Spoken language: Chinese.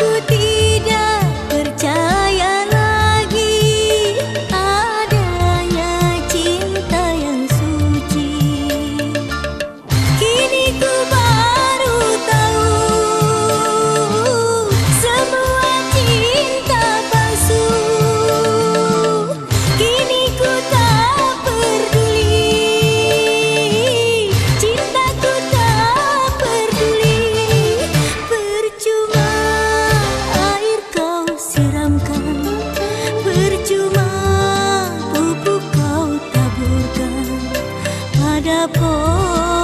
注 Đã.